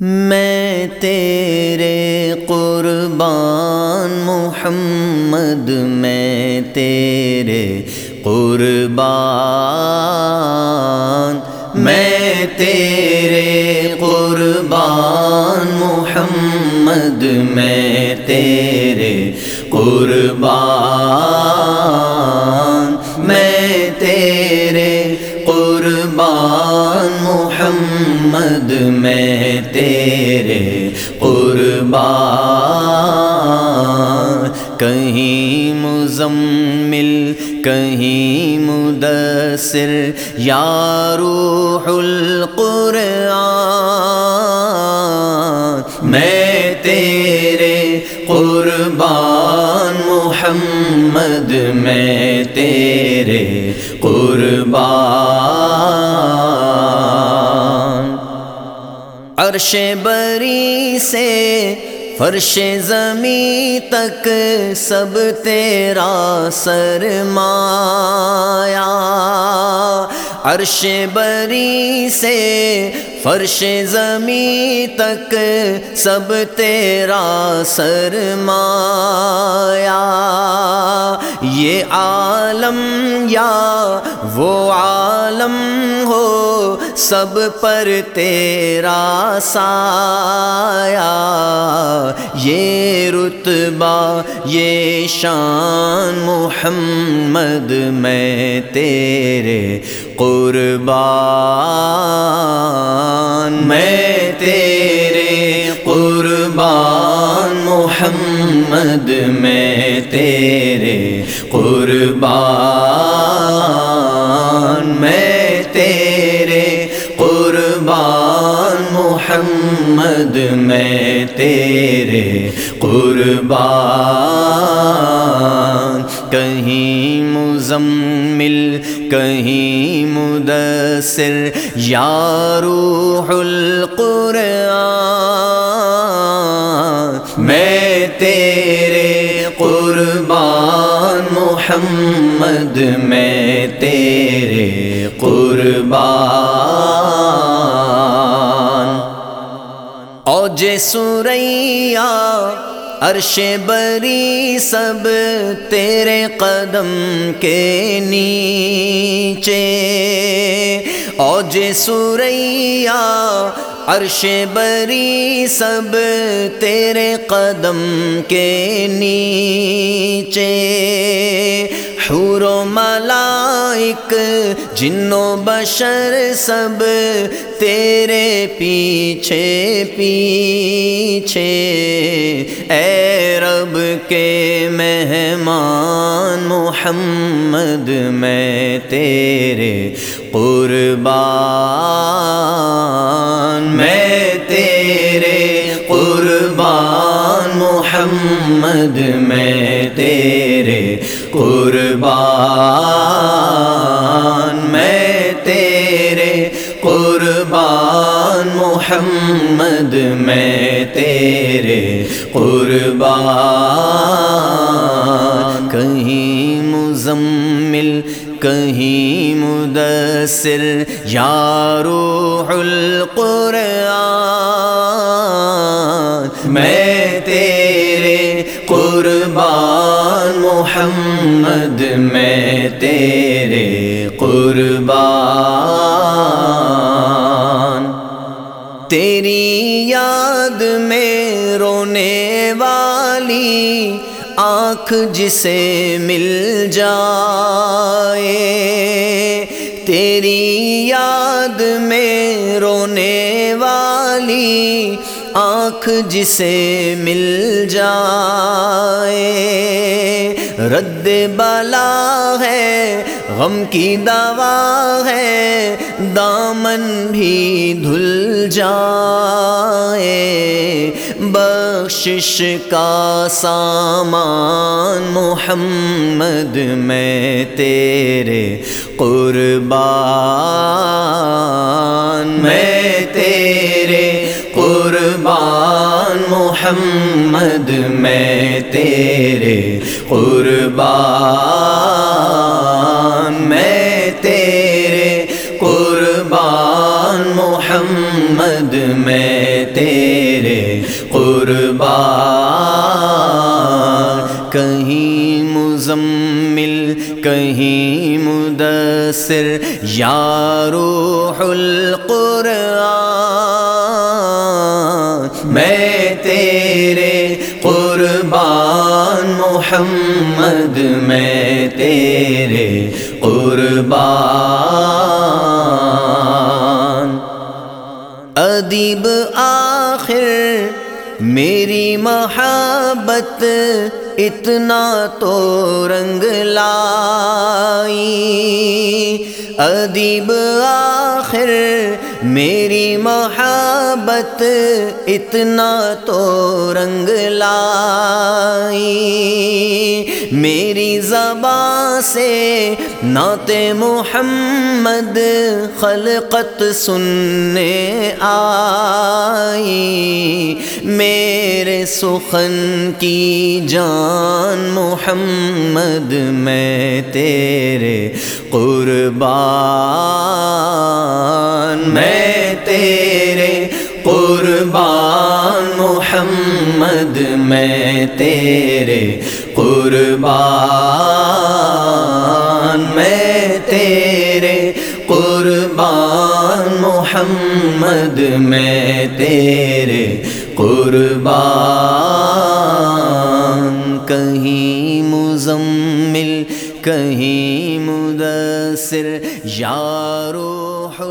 میں تیرے قربان محمد، میں تیرے قربان، میں تیرے قربان محمد، میں تیرے قربان، میں تیرے قربان محمد میں تیرے قربان، کہیں مزمل، کہیں مدثر، یا روح القرآن، میں تیرے قربان، محمد میں تیرے قربان عرش بری سے فرش زمیں تک سب تیرا سرمایا عرش بری سے فرش زمیں تک سب تیرا سرمایا یہ عالم یا وہ عالم ہو سب پر تیرا سایہ۔ یہ رتبہ، یہ شان محمد میں تیرے قربان میں تیرے قربان محمد میں تیرے قربان میں تیرے قربان محمد میں تیرے قربان مزمل، کہیں مدثر، یا روح القرآن، میں تیرے قربان محمد، میں تیرے قربان۔ اوج سوریا عرش بری سب تیرے قدم کے نیچے۔ اوج سوریا عرش بری سب تیرے قدم کے نیچے۔ حور و ملائک جن و بشر سب تیرے پیچھے پیچھے۔ اے رب کے مہمان محمد، میں تیرے قربان۔ میں تیرے قربان محمد، میں تیرے قربان۔ قربان محمد، میں تیرے قربان۔ کہیں مزمل، کہیں مدثر، یا روح القرآن۔ میں تیرے قربان محمد، میں تیرے قربان۔ درد میں رونے والی آنکھ جسے مل جائے۔ تیری یاد میں رونے والی آنکھ جسے مل جائے۔ رد بلا ہے، غم کی دوا ہے۔ دامن بھی دھل جائے۔ بخشش کا سامان محمد، میں تیرے قربان۔ میں محمد میں تیرے قربان، میں تیرے قربان، محمد میں تیرے قربان۔ کہیں مزمل، کہیں مدثر، یا روح القرآن۔ محمد میں تیرے قربان۔ ادیب آخر، میری محبت اتنا تو رنگ لائی۔ ادیب آخر، میری محبت اتنا تو رنگ لائی۔ میری زباں سے نعت محمد خلقت سننے آئی۔ میرے سخن کی جان محمد، میں تیرے قربان۔ میں تیرے قربان محمد، میں تیرے قربان میں تیرے قربان محمد میں تیرے قربان کہیں مزمل کہیں مدثر یا روح